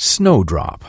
snowdrop.